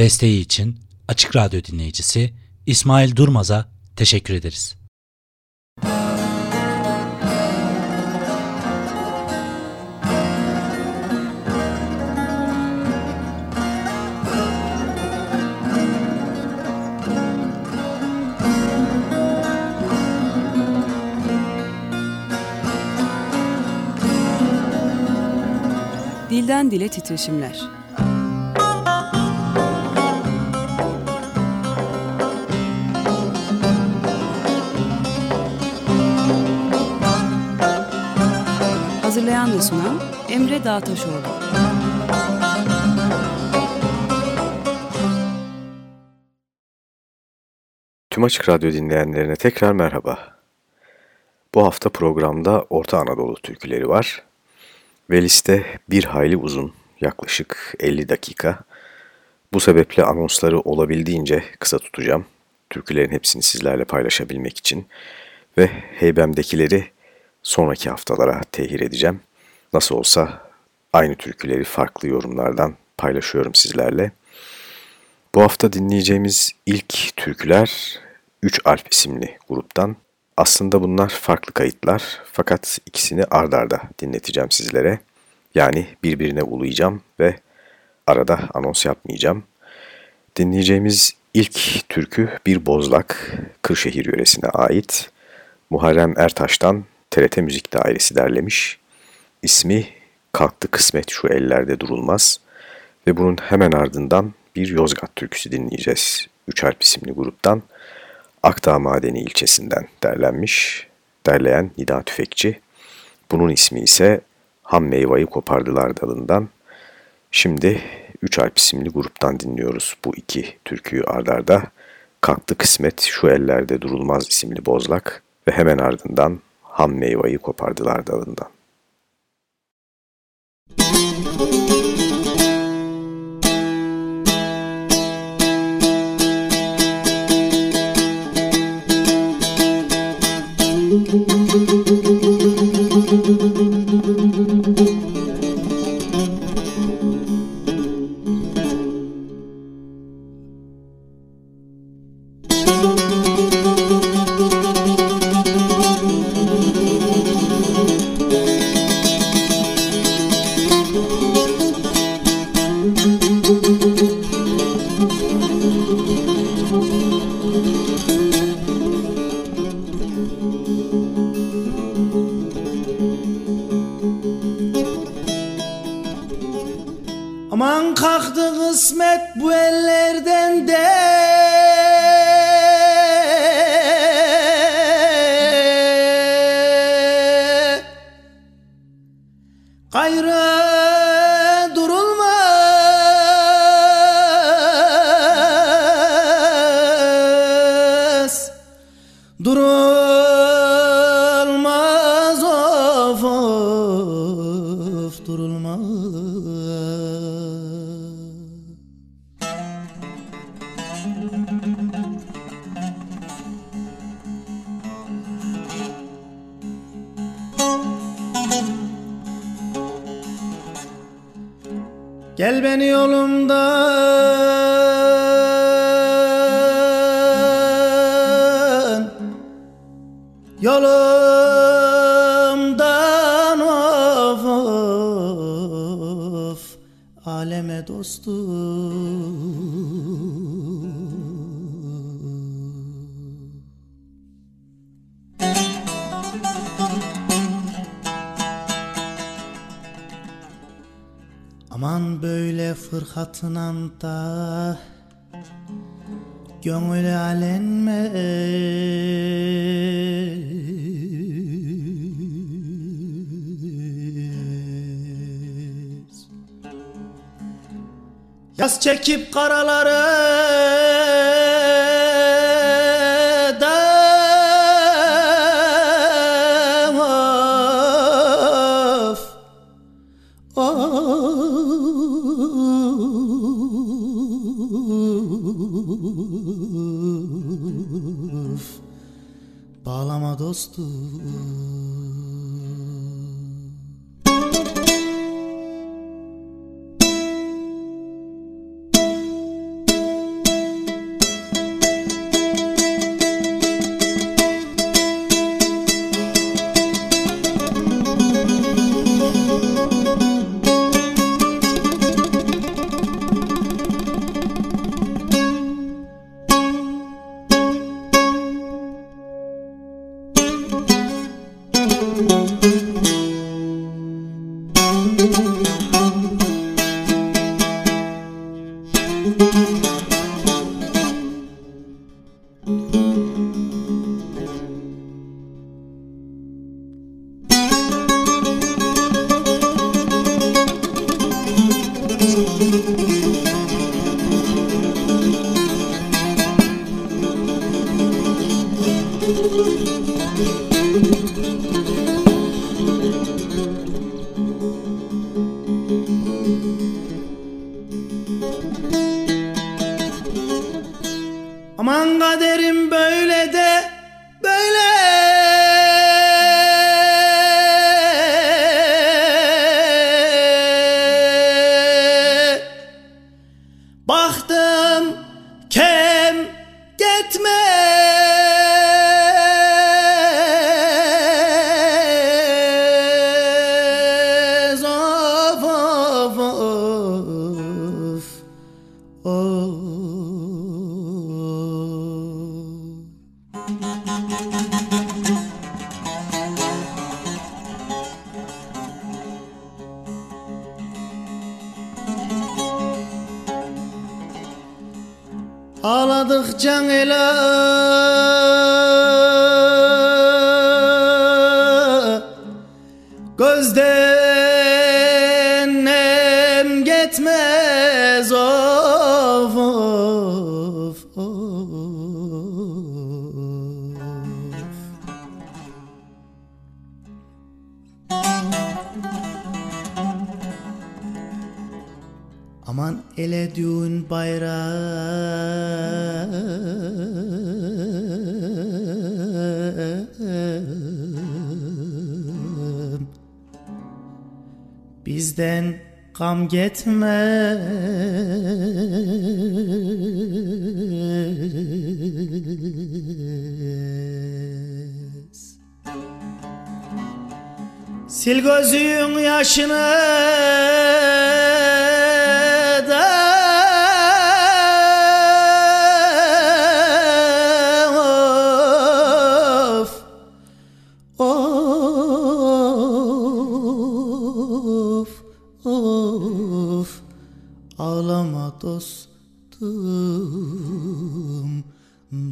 Desteği için Açık Radyo dinleyicisi İsmail Durmaz'a teşekkür ederiz. Dilden Dile Titreşimler Hazırlayan ve sunan Emre Dağtaşoğlu. Tüm Açık Radyo dinleyenlerine tekrar merhaba. Bu hafta programda Orta Anadolu türküleri var. Ve liste bir hayli uzun, yaklaşık 50 dakika. Bu sebeple anonsları olabildiğince kısa tutacağım. Türkülerin hepsini sizlerle paylaşabilmek için. Ve heybemdekileri sonraki haftalara tehir edeceğim. Nasıl olsa aynı türküleri farklı yorumlardan paylaşıyorum sizlerle. Bu hafta dinleyeceğimiz ilk türküler 3 Alp isimli gruptan. Aslında bunlar farklı kayıtlar fakat ikisini ard arda dinleteceğim sizlere. Yani birbirine ulayacağım ve arada anons yapmayacağım. Dinleyeceğimiz ilk türkü bir bozlak, Kırşehir yöresine ait. Muharrem Ertaş'tan TRT Müzik Dairesi derlemiş. İsmi Kalktı Kısmet Şu Ellerde Durulmaz ve bunun hemen ardından bir Yozgat türküsü dinleyeceğiz. Üç Alp isimli gruptan Akdağ Madeni ilçesinden derlenmiş. Derleyen Nida Tüfekçi. Bunun ismi ise Ham Meyvayı Kopardılar dalından. Şimdi Üç Alp isimli gruptan dinliyoruz bu iki türküyü ardarda. Kalktı Kısmet Şu Ellerde Durulmaz isimli bozlak ve hemen ardından ham meyveyi kopardılar dalından. Gel beni yolumdan Yolumdan Aman böyle fırkatınan da Gönül alenme Yaz çekip karaları dostum Música Aman ele düğün bayrağım Bizden gam getmez. Sil gözün yaşını.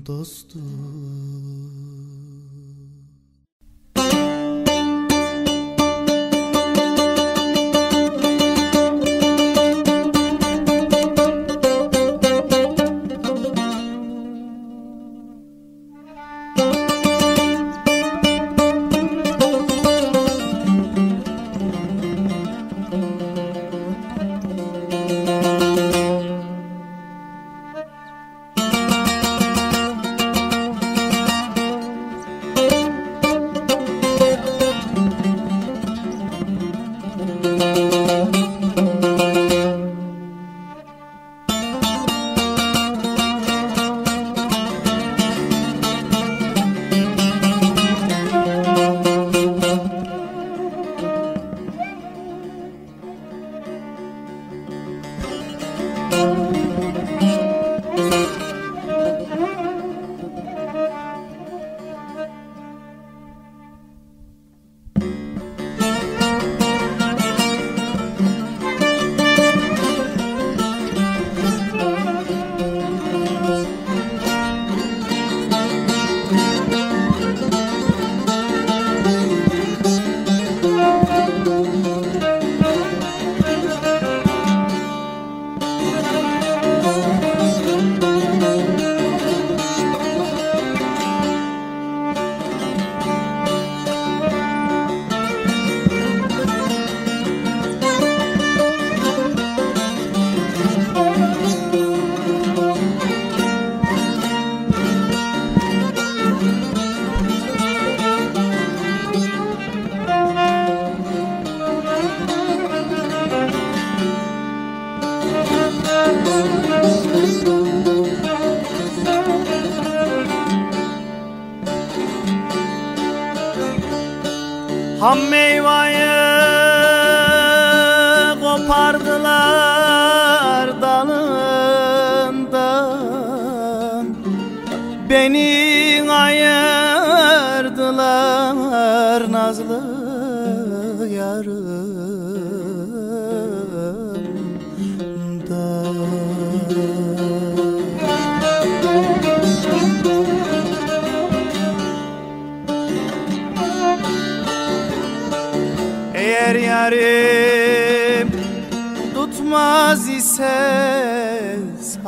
dostum. love.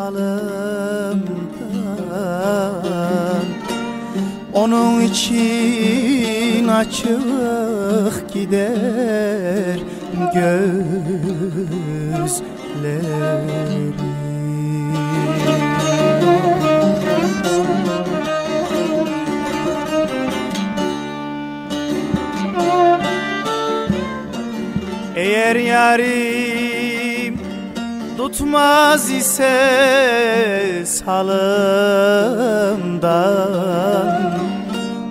Salımdan Onun için açık gider gözlerim. Eğer yarim tutmaz ise salımdan.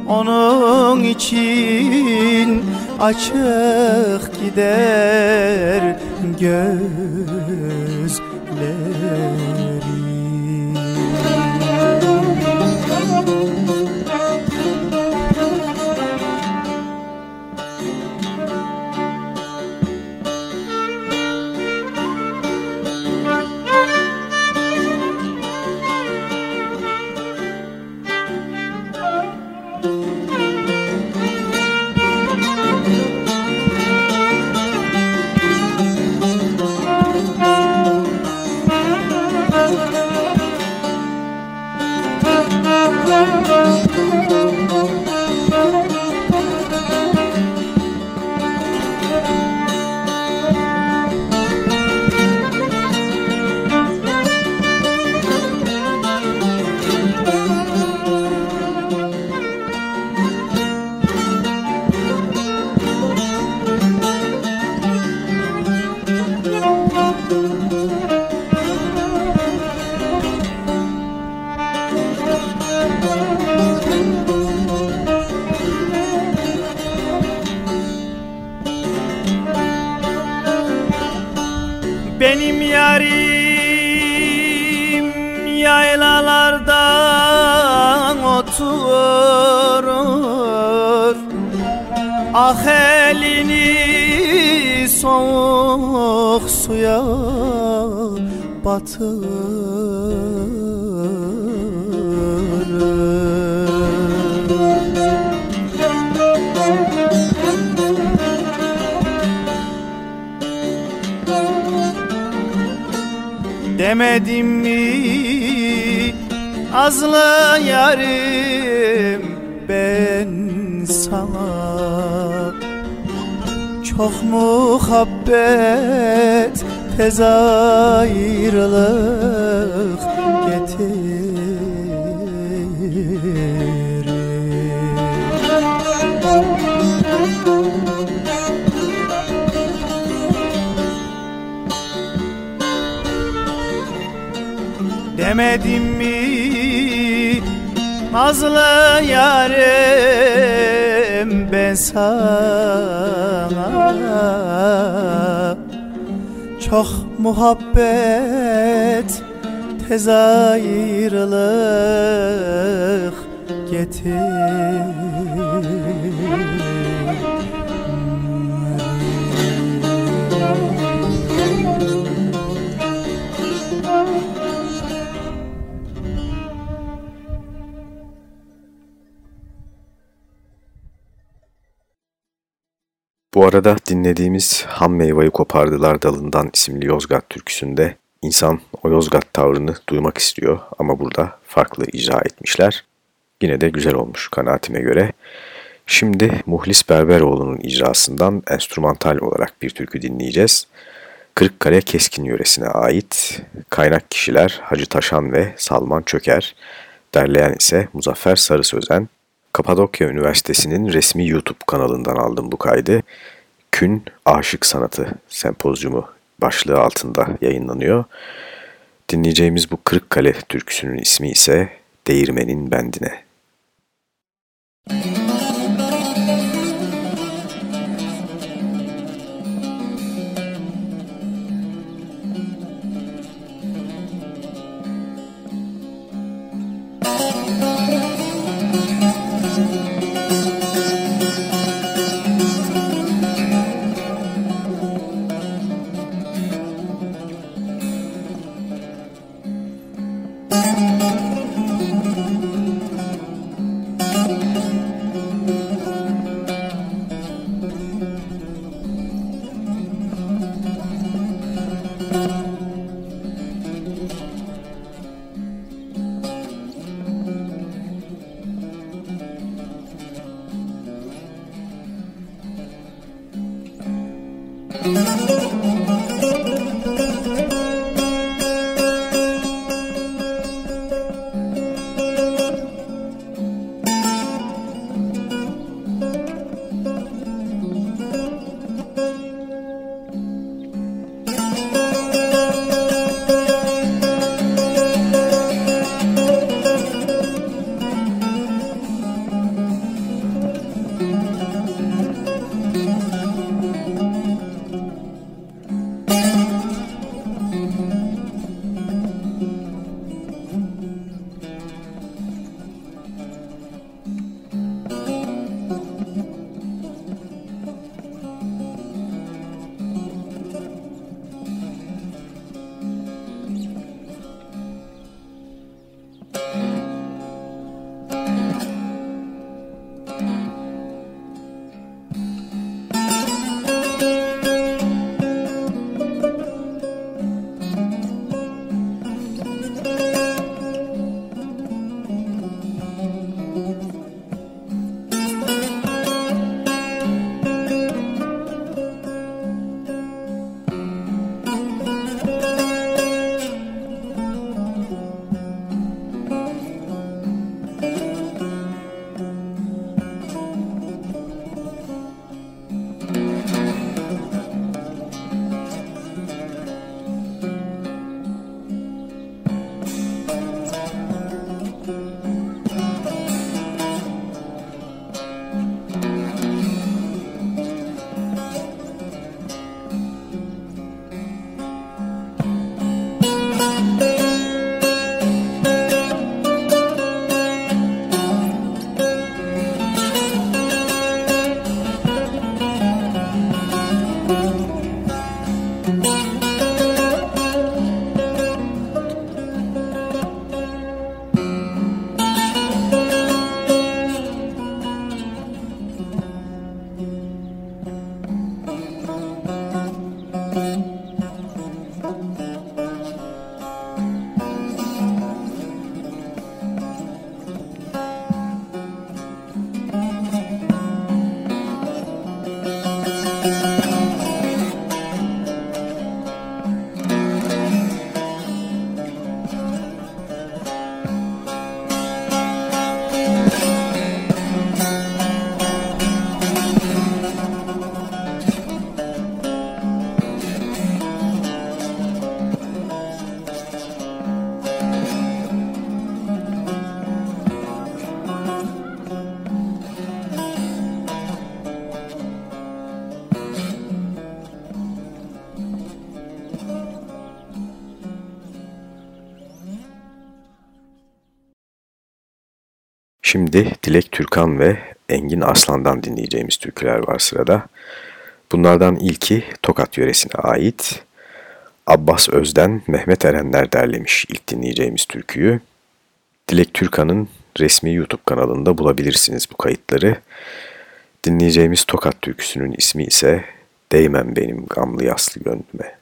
Onun için açık gider gözlerim Benim yarim yaylalardan oturur. Ah elini soğuk suya batırır Demedim mi azlı yarim ben sana? Çok muhabbet tez Demedim mi? Nazlı yarim ben sana. Çok muhabbet tez ayrılık getir Bu arada dinlediğimiz Ham Meyveyi Kopardılar Dalından isimli Yozgat türküsünde insan o Yozgat tavrını duymak istiyor ama burada farklı icra etmişler. Yine de güzel olmuş kanaatime göre. Şimdi Muhlis Berberoğlu'nun icrasından enstrümantal olarak bir türkü dinleyeceğiz. Kırıkkale Keskin yöresine ait kaynak kişiler Hacı Taşan ve Salman Çöker, derleyen ise Muzaffer Sarı Sözen. Kapadokya Üniversitesi'nin resmi YouTube kanalından aldım bu kaydı. Kün Aşık Sanatı sempozyumu başlığı altında yayınlanıyor. Dinleyeceğimiz bu Kırıkkale türküsünün ismi ise Değirmenin Bendine. Şimdi Dilek Türkan ve Engin Aslan'dan dinleyeceğimiz türküler var sırada. Bunlardan ilki Tokat yöresine ait. Abbas Özden, Mehmet Erenler derlemiş ilk dinleyeceğimiz türküyü. Dilek Türkan'ın resmi YouTube kanalında bulabilirsiniz bu kayıtları. Dinleyeceğimiz Tokat türküsünün ismi ise Değmem Benim Gamlı Yaslı Gönlüme.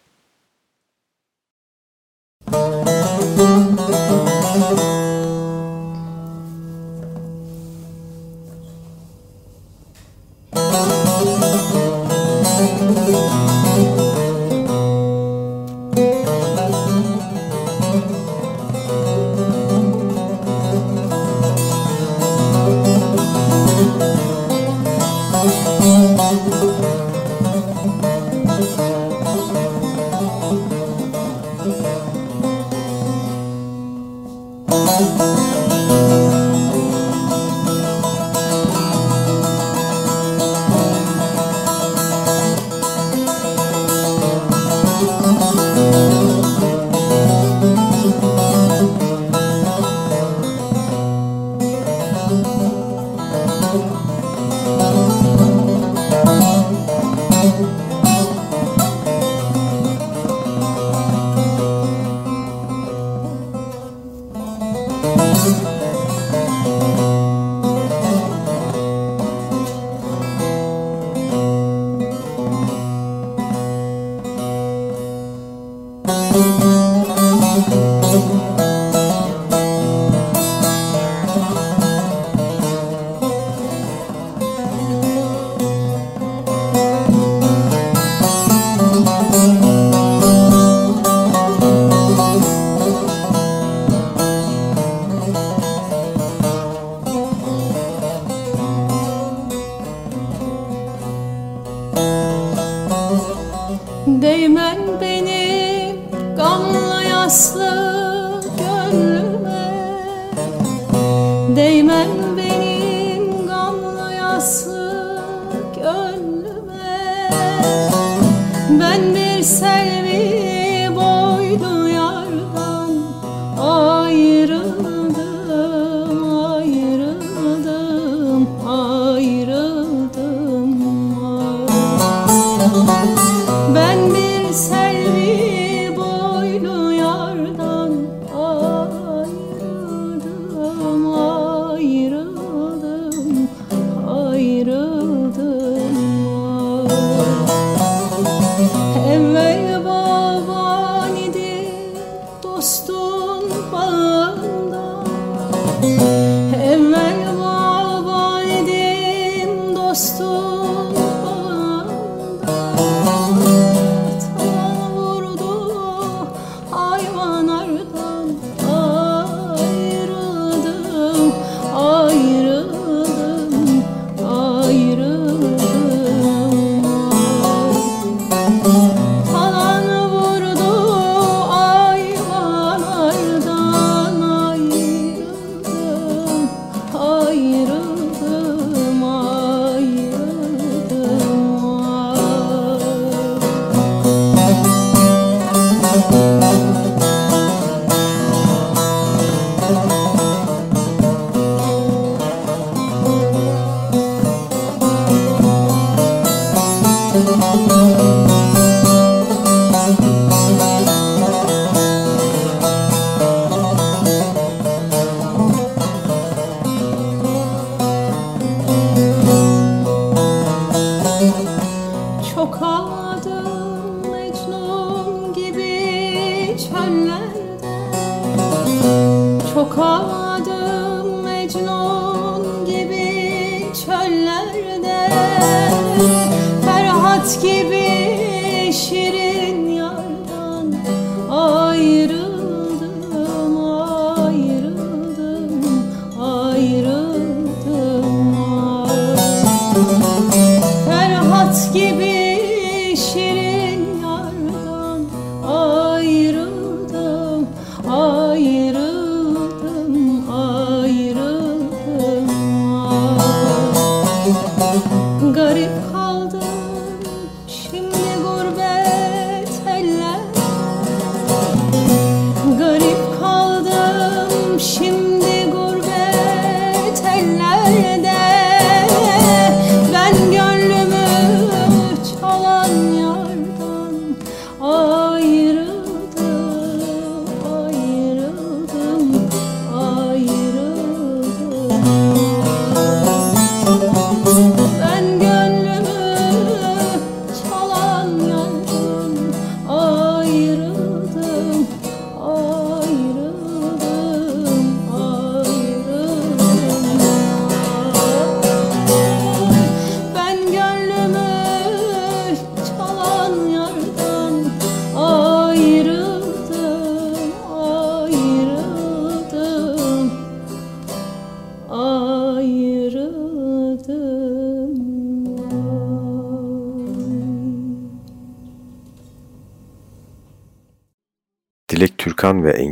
que vem.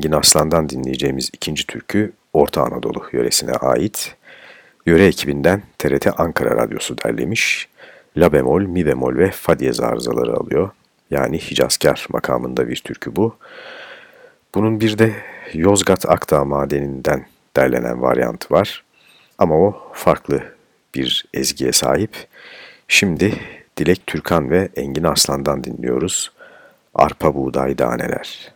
Engin Aslan'dan dinleyeceğimiz ikinci türkü Orta Anadolu yöresine ait. Yöre ekibinden TRT Ankara Radyosu derlemiş. La bemol, mi bemol ve fa diyez arızaları alıyor. Yani Hicazkar makamında bir türkü bu. Bunun bir de Yozgat Akdağ madeninden derlenen varyantı var. Ama o farklı bir ezgiye sahip. Şimdi Dilek Türkan ve Engin Aslan'dan dinliyoruz. Arpa buğday daneler.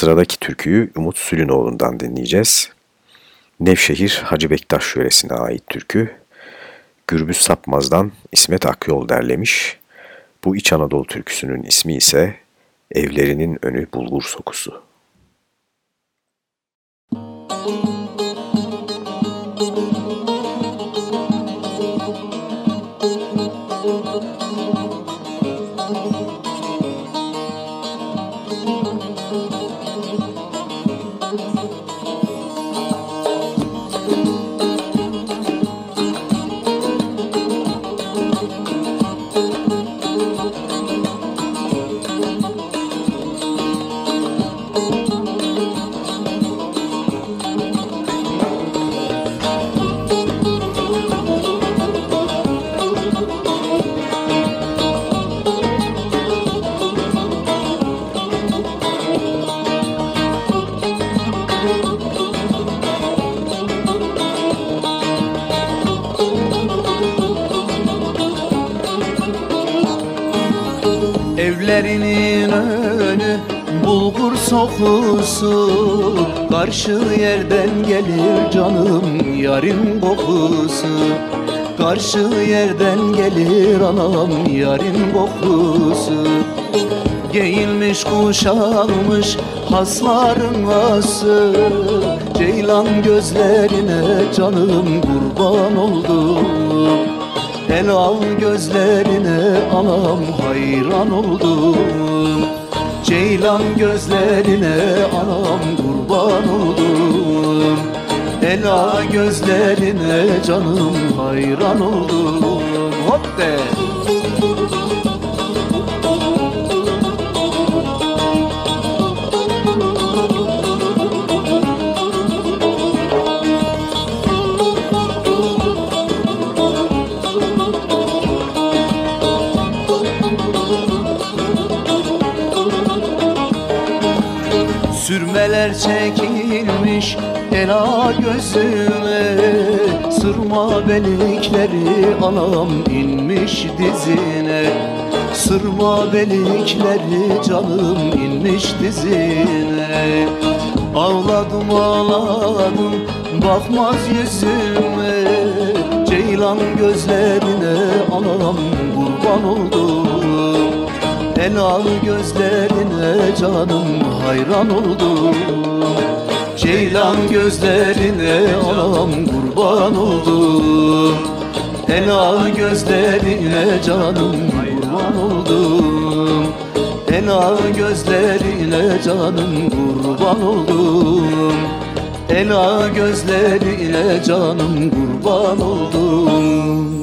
Sıradaki türküyü Umut Sülünoğlu'ndan dinleyeceğiz. Nevşehir Hacı Bektaş yöresine ait türkü. Gürbüz Sapmaz'dan İsmet Akyol derlemiş. Bu İç Anadolu türküsünün ismi ise Evlerinin Önü Bulgur Sokusu. Sokusu. Karşı yerden gelir canım yarın kokusu. Karşı yerden gelir anam yarın kokusu. Giyilmiş kuşalmış hasların ası Ceylan gözlerine canım kurban oldum El gözlerine anam hayran oldum Ceylan gözlerine anam kurban oldum El al gözlerine canım hayran oldum Hop de! Çekilmiş ela gözüme Sırma belikleri anam inmiş dizine Sırma belikleri canım inmiş dizine Ağladım ağladım bakmaz yüzüme Ceylan gözlerine anam kurban oldum Helal gözlerine canım hayran oldum. Ceylan gözlerine anam kurban oldum. Helal gözlerine canım kurban oldum. Helal gözlerine canım kurban oldum. Ela gözlerine canım kurban oldum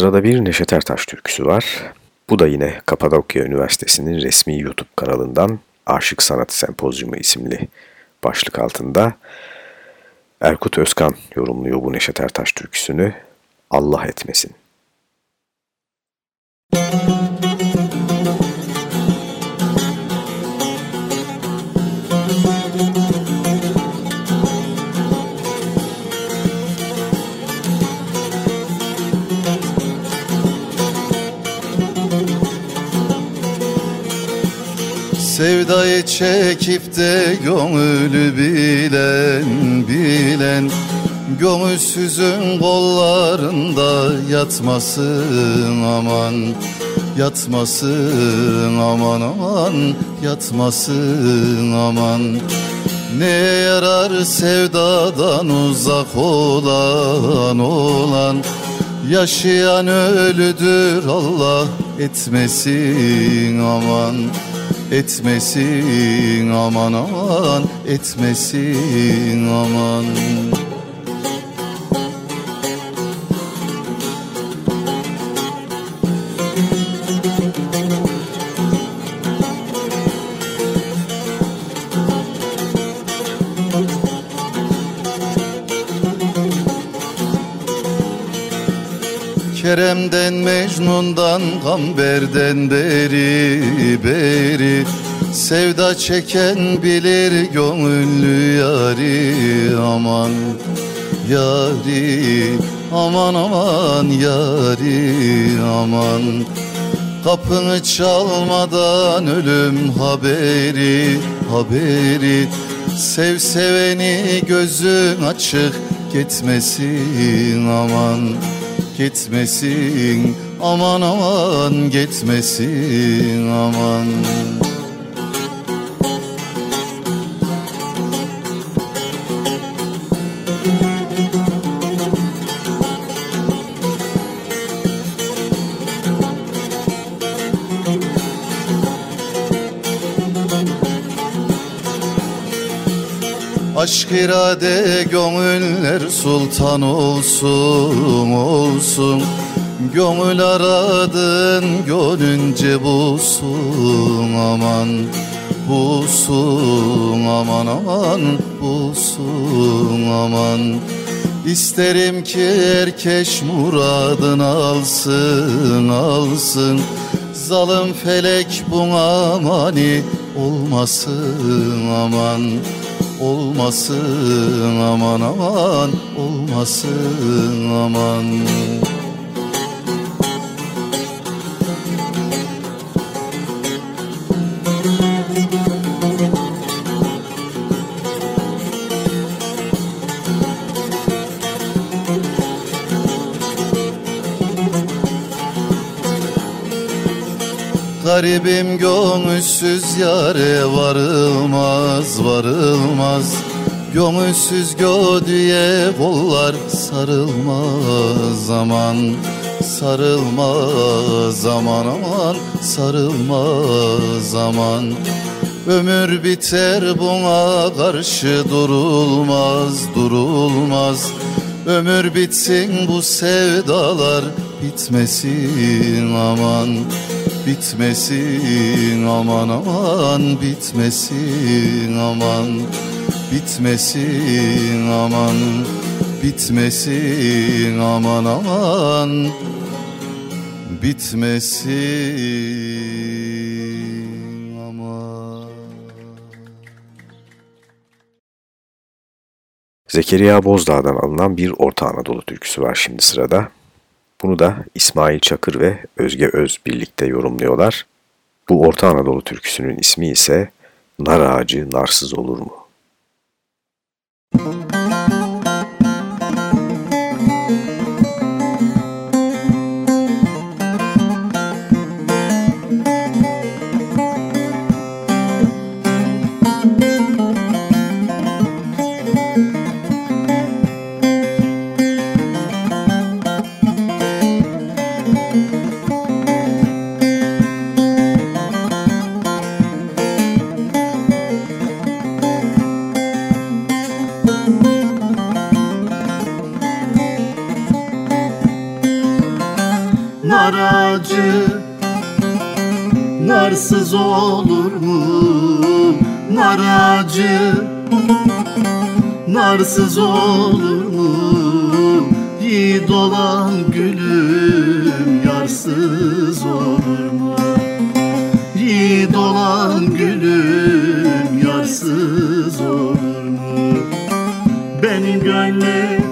Sırada bir Neşet Ertaş türküsü var. Bu da yine Kapadokya Üniversitesi'nin resmi YouTube kanalından Aşık Sanat Sempozyumu isimli başlık altında Erkut Özkan yorumluyor bu Neşet Ertaş türküsünü Allah etmesin. Müzik Çekip de gönlü bilen bilen Gönülsüzün kollarında yatmasın aman Yatmasın aman aman Yatmasın aman. Ne yarar sevdadan uzak olan olan Yaşayan ölüdür Allah etmesin aman Etmesin aman aman etmesin aman Kerem'den Mecnun'dan Gamber'den beri beri. Sevda çeken bilir gönüllü yari aman Yari. Aman aman yari aman. Kapını çalmadan ölüm haberi haberi. Sev seveni gözün açık gitmesin aman gitmesin. Aman aman gitmesin aman Aşk irade gönüller sultan olsun olsun. Gönül aradın gönlünce bulsun aman Bulsun aman aman bulsun aman. İsterim ki herkes muradını alsın alsın. Zalim felek buna mani olmasın aman olmasın aman aman olmasın aman Garibim gönülsüz yare varılmaz varılmaz. Gönülsüz gödüye bollar sarılmaz zaman Sarılmaz zaman aman sarılmaz zaman Ömür biter buna karşı durulmaz durulmaz. Ömür bitsin bu sevdalar bitmesin aman bitmesin aman aman bitmesin aman. Bitmesin aman. Bitmesin aman aman. Bitmesin aman. Zekeriya Bozdağ'dan alınan bir Orta Anadolu türküsü var şimdi sırada. Bunu da İsmail Çakır ve Özge Öz birlikte yorumluyorlar. Bu Orta Anadolu türküsünün ismi ise Nar ağacı narsız olur mu? Müzik narsız olur mu? Nar ağacı narsız olur mu? Yiğit olan gülüm yarsız olur mu? Yiğit olan gülüm yarsız olur mu? Benim gönlüm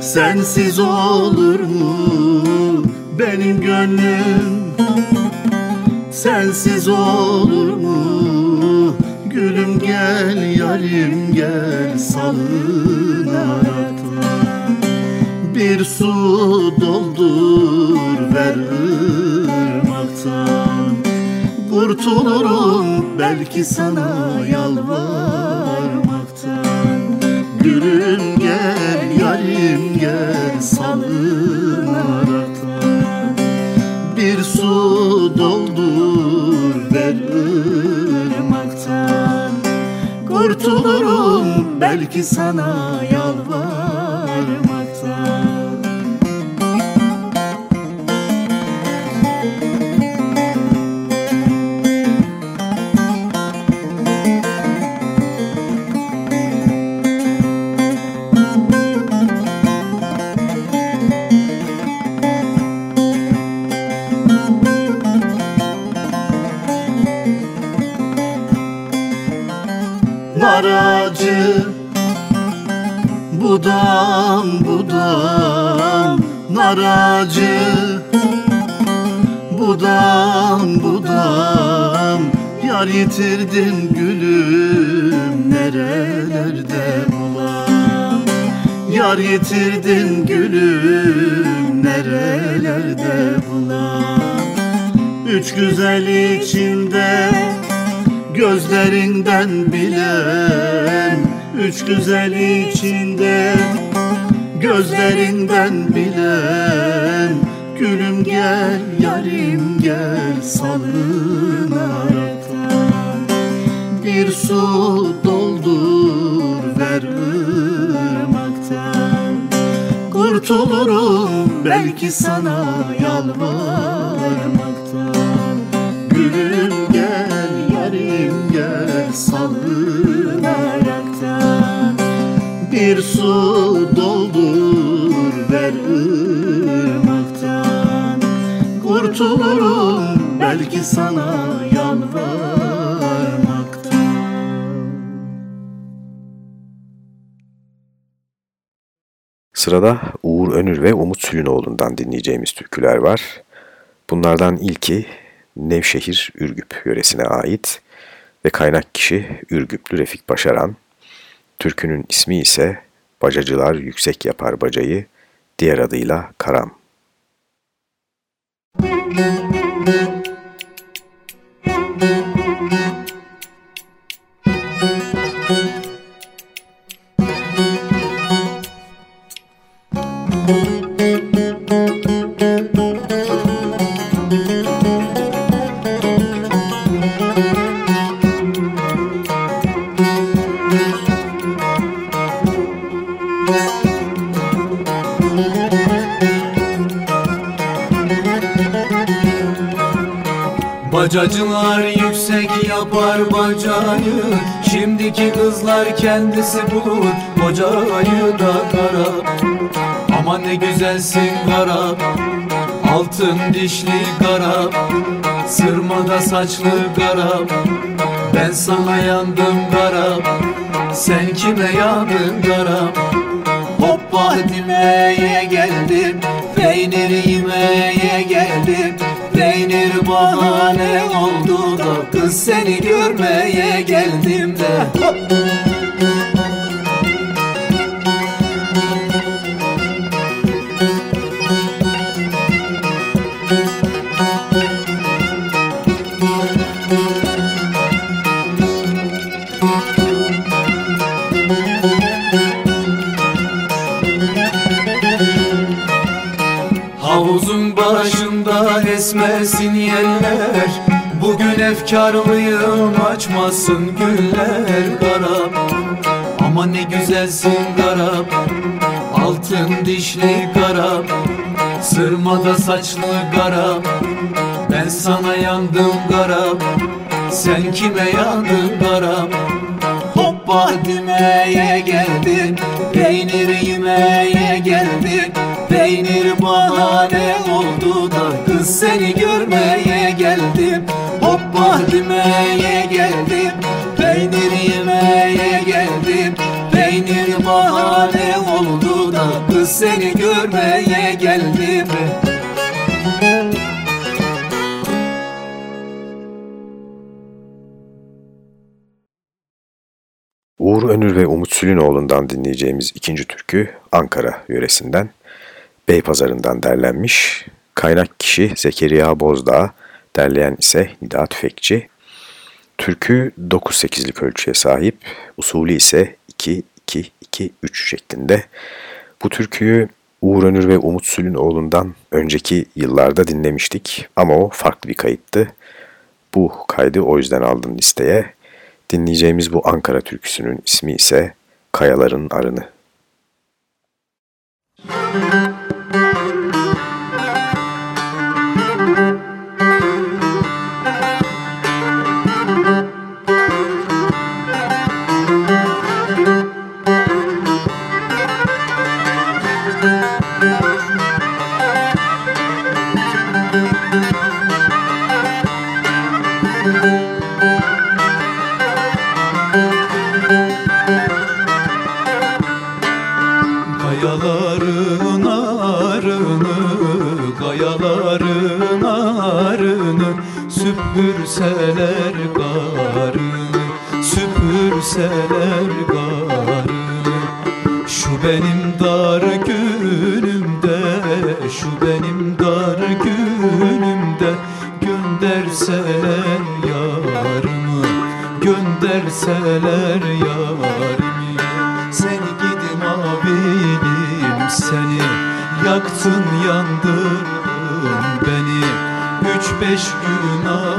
sensiz olur mu? Benim gönlüm. Sensiz olur mu? Gülüm gel yarim gel salın hayata Bir su doldur ver ırmaktan. Kurtulurum belki sana yalvarmaktan. Gülüm gel yarim gel salın Kurtulurum belki sana yalvarmaktan nar ağacı Budam budam nar ağacı. Budam budam Yar yitirdim gülüm Nerelerde bulam. Yar yitirdim gülüm Nerelerde bulam. Üç güzel içinde Gözlerinden bilen Üç güzel içinde. Gözlerinden bilen Gülüm gel yarim gel salın aratan Bir su doldur ver ırmaktan. Kurtulurum belki sana yalvarmaktan. Gülüm gel gel salın ayaktan Bir su doldur ver ırmaktan. Kurtulurum belki sana yalvarmaktan. Sırada Uğur Önür ve Umut Sülünoğlu'ndan dinleyeceğimiz türküler var. Bunlardan ilki Nevşehir Ürgüp yöresine ait ve kaynak kişi Ürgüplü Refik Başaran. Türkünün ismi ise Bacacılar Yüksek Yapar Bacayı, diğer adıyla Karam. Müzik Bacacılar yüksek yapar bacayı Şimdiki kızlar kendisi bulur Bocayı da kara. Ama ne güzelsin kara Altın dişli kara Sırmada saçlı kara. Ben sana yandım kara Sen kime yandın karam Hoppa demeye geldim Peynir yemeye geldim bahane oldu da Kız seni görmeye geldim de esmesin yeller Bugün efkarlıyım açmasın güller karam Ama ne güzelsin karam Altın dişli karam Sırmada saçlı karam Ben sana yandım karam Sen kime yandın karam Hoppa demeye geldin Peynir yemeye geldin Peynir bahane oldu da Kız seni görmeye geldim Hoppa demeye geldim Peynir yemeye geldim Peynir bahane oldu da Kız seni görmeye geldim Uğur Önür ve Umut Sülünoğlu'ndan dinleyeceğimiz ikinci türkü Ankara yöresinden Beypazarı'ndan derlenmiş. Kaynak kişi Zekeriya Bozdağ, derleyen ise Nida Tüfekçi. Türkü 9-8'lik ölçüye sahip, usulü ise 2-2-2-3 şeklinde. Bu türküyü Uğur Önür ve Umut Sülünoğlu'ndan önceki yıllarda dinlemiştik ama o farklı bir kayıttı. Bu kaydı o yüzden aldım listeye. Dinleyeceğimiz bu Ankara türküsünün ismi ise Kayaların Arını. Kayaların Süpürseler garını, süpürseler garını Şu benim dar günümde, şu benim dar günümde Gönderseler yarımı, gönderseler yarımı. Seni gidim abilim seni Yaktın yandırdın beni. Üç beş gün arasında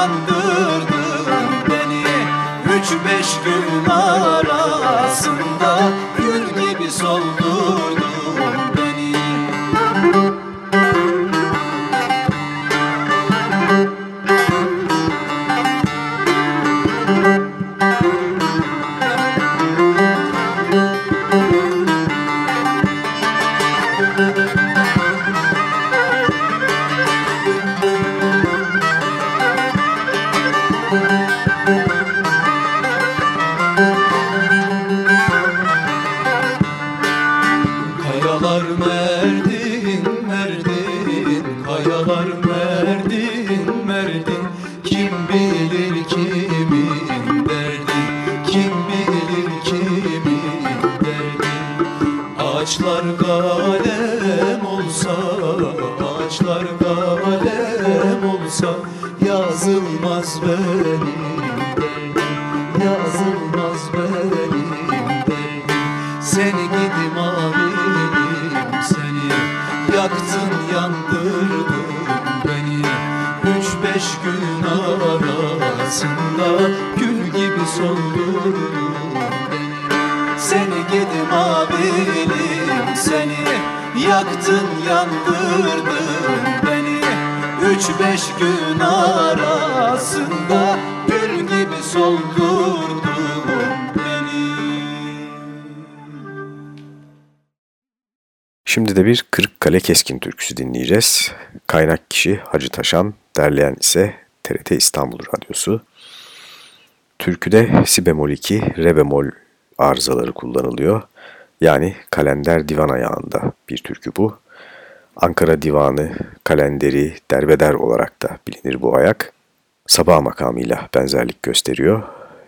Yaktın beş gün arasında Gül gibi soldurdun beni Şimdi de bir Kırıkkale Keskin türküsü dinleyeceğiz. Kaynak kişi Hacı Taşan, derleyen ise TRT İstanbul Radyosu. Türküde si bemol 2, re bemol arızaları kullanılıyor. Yani kalender divan ayağında bir türkü bu. Ankara Divanı, kalenderi, derbeder olarak da bilinir bu ayak. Sabah makamıyla benzerlik gösteriyor.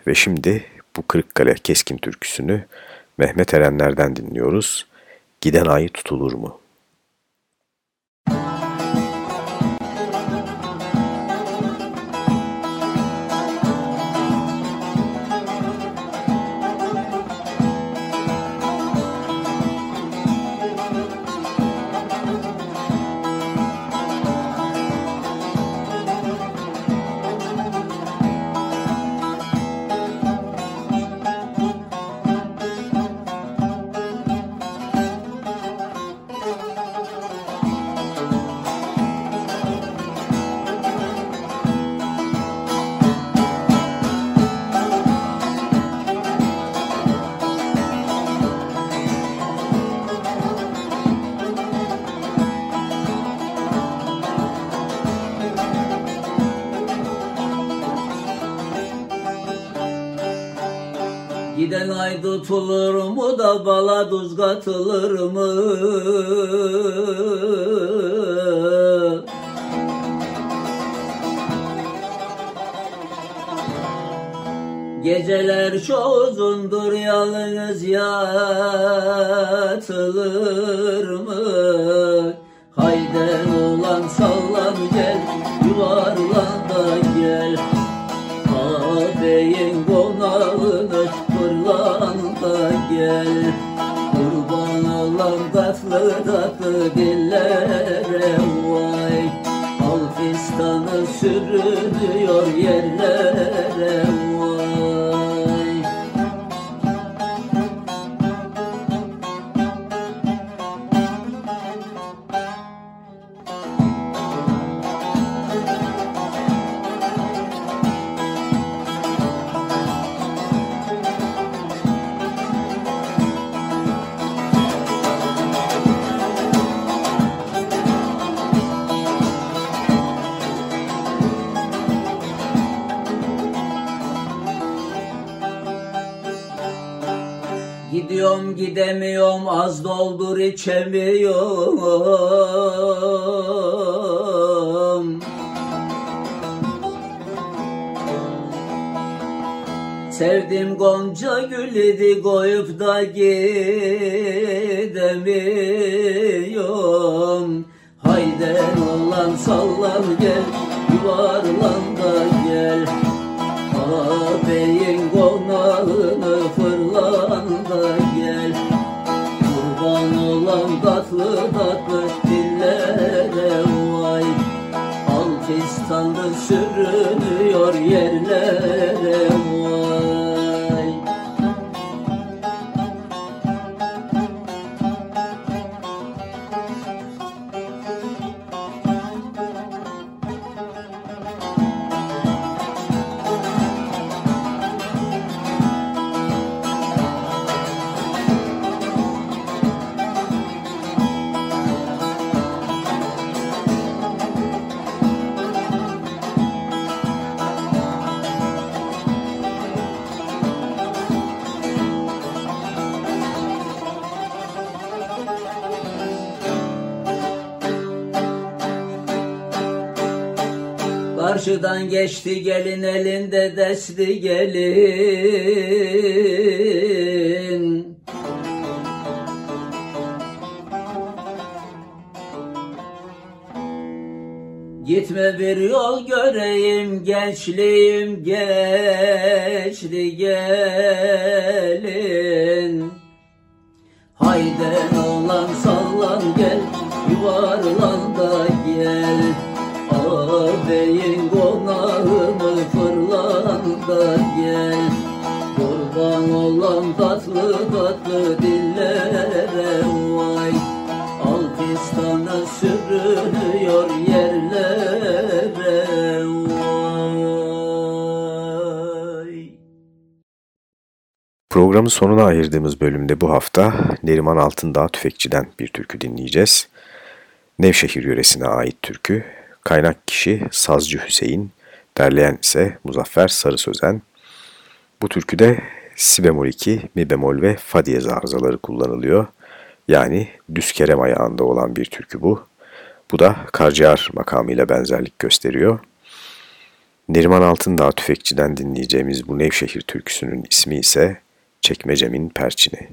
Ve şimdi bu Kırıkkale Keskin türküsünü Mehmet Erenler'den dinliyoruz. Giden ay tutulur mu? Tuz katılır mı? Geceler çok uzundur yalnız yatılır mı? Haydi ulan sallan gel yuvarlan da gel Ağabeyin konağını fırlan da gel Olan tatlı tatlı dillere vay. Al fistanı sürünüyor yerlere vay gidemiyorum az doldur içemiyorum. Sevdim Gonca gül idi koyup da gidemiyorum. Hayden olan sallan gel yuvarlan sürünüyor yerlere. vay Karşıdan geçti gelin elinde desti gelin. Gitme bir yol göreyim gençliğim geçti gelin. Hayden olan sallan gel yuvarlan da gel. Ağabeyin Kurban olan tatlı tatlı dillere vay Alpistan'a sürünüyor yerlere Programın sonuna ayırdığımız bölümde bu hafta Neriman Altındağ Tüfekçi'den bir türkü dinleyeceğiz. Nevşehir yöresine ait türkü. Kaynak kişi Sazcı Hüseyin, derleyen ise Muzaffer Sarı Sözen. Bu türküde si bemol 2, mi bemol ve fa diyez arızaları kullanılıyor. Yani düz kerem ayağında olan bir türkü bu. Bu da karciğer makamıyla benzerlik gösteriyor. Neriman Altındağ Tüfekçi'den dinleyeceğimiz bu Nevşehir türküsünün ismi ise Çekmecemin Perçini.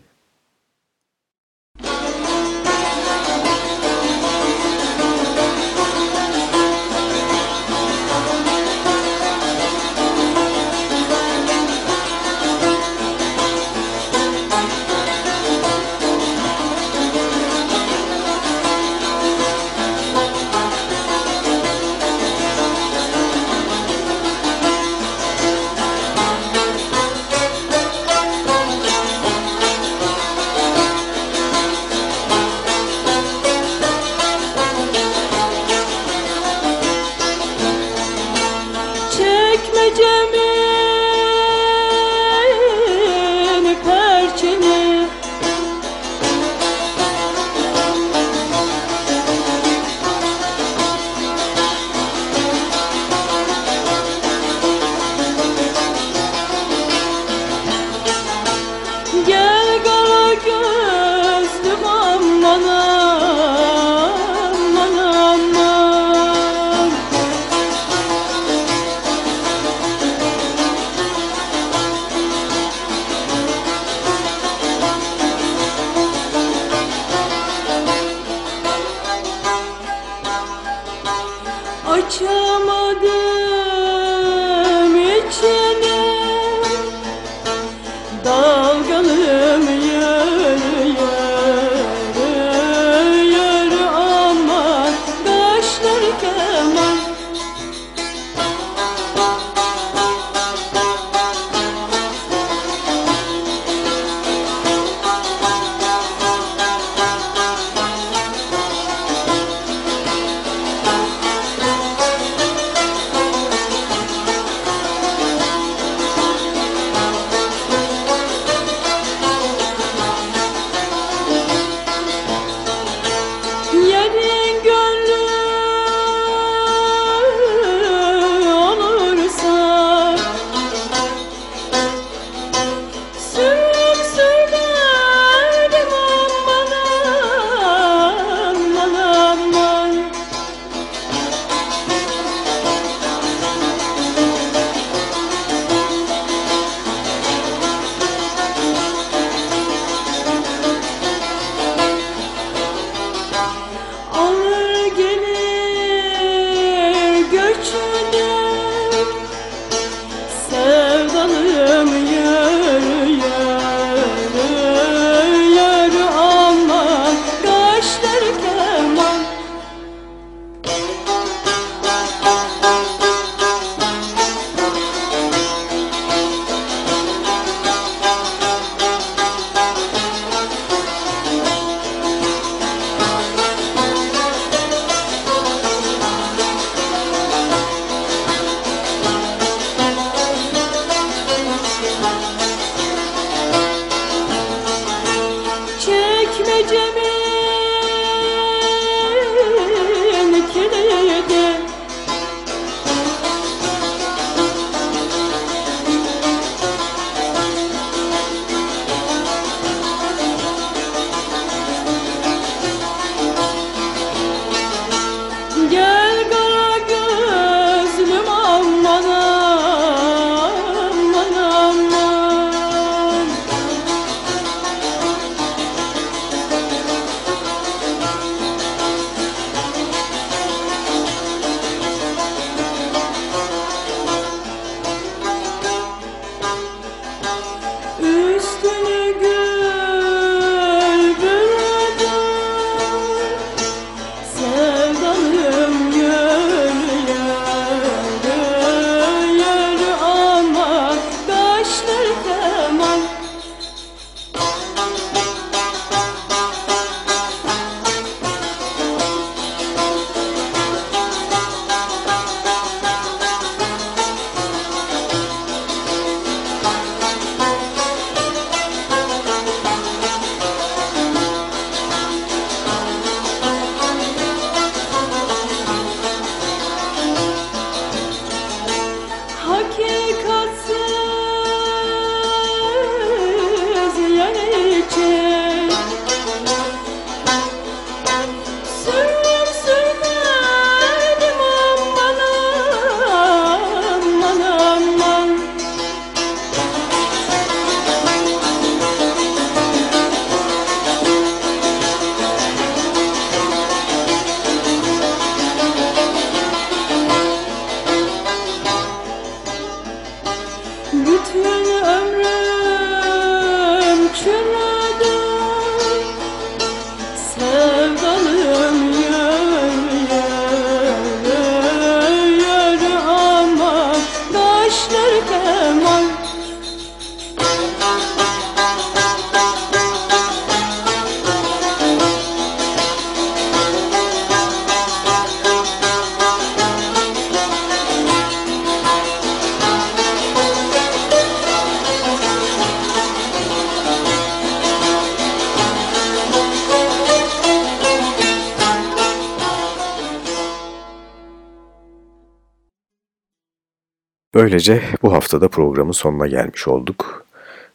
Böylece bu haftada programın sonuna gelmiş olduk.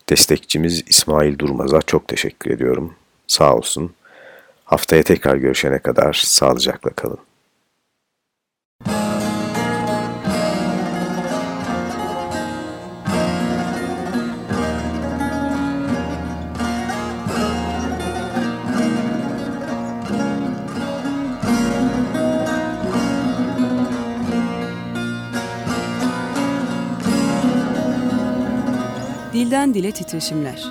Destekçimiz İsmail Durmaz'a çok teşekkür ediyorum. Sağ olsun. Haftaya tekrar görüşene kadar sağlıcakla kalın. Dilden dile titreşimler.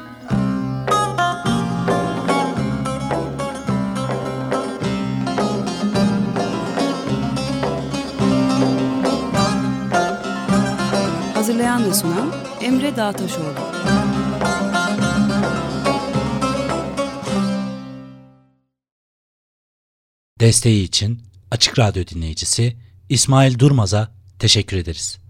Hazırlayan ve sunan Emre Dağtaşoğlu. Desteği için Açık Radyo dinleyicisi İsmail Durmaz'a teşekkür ederiz.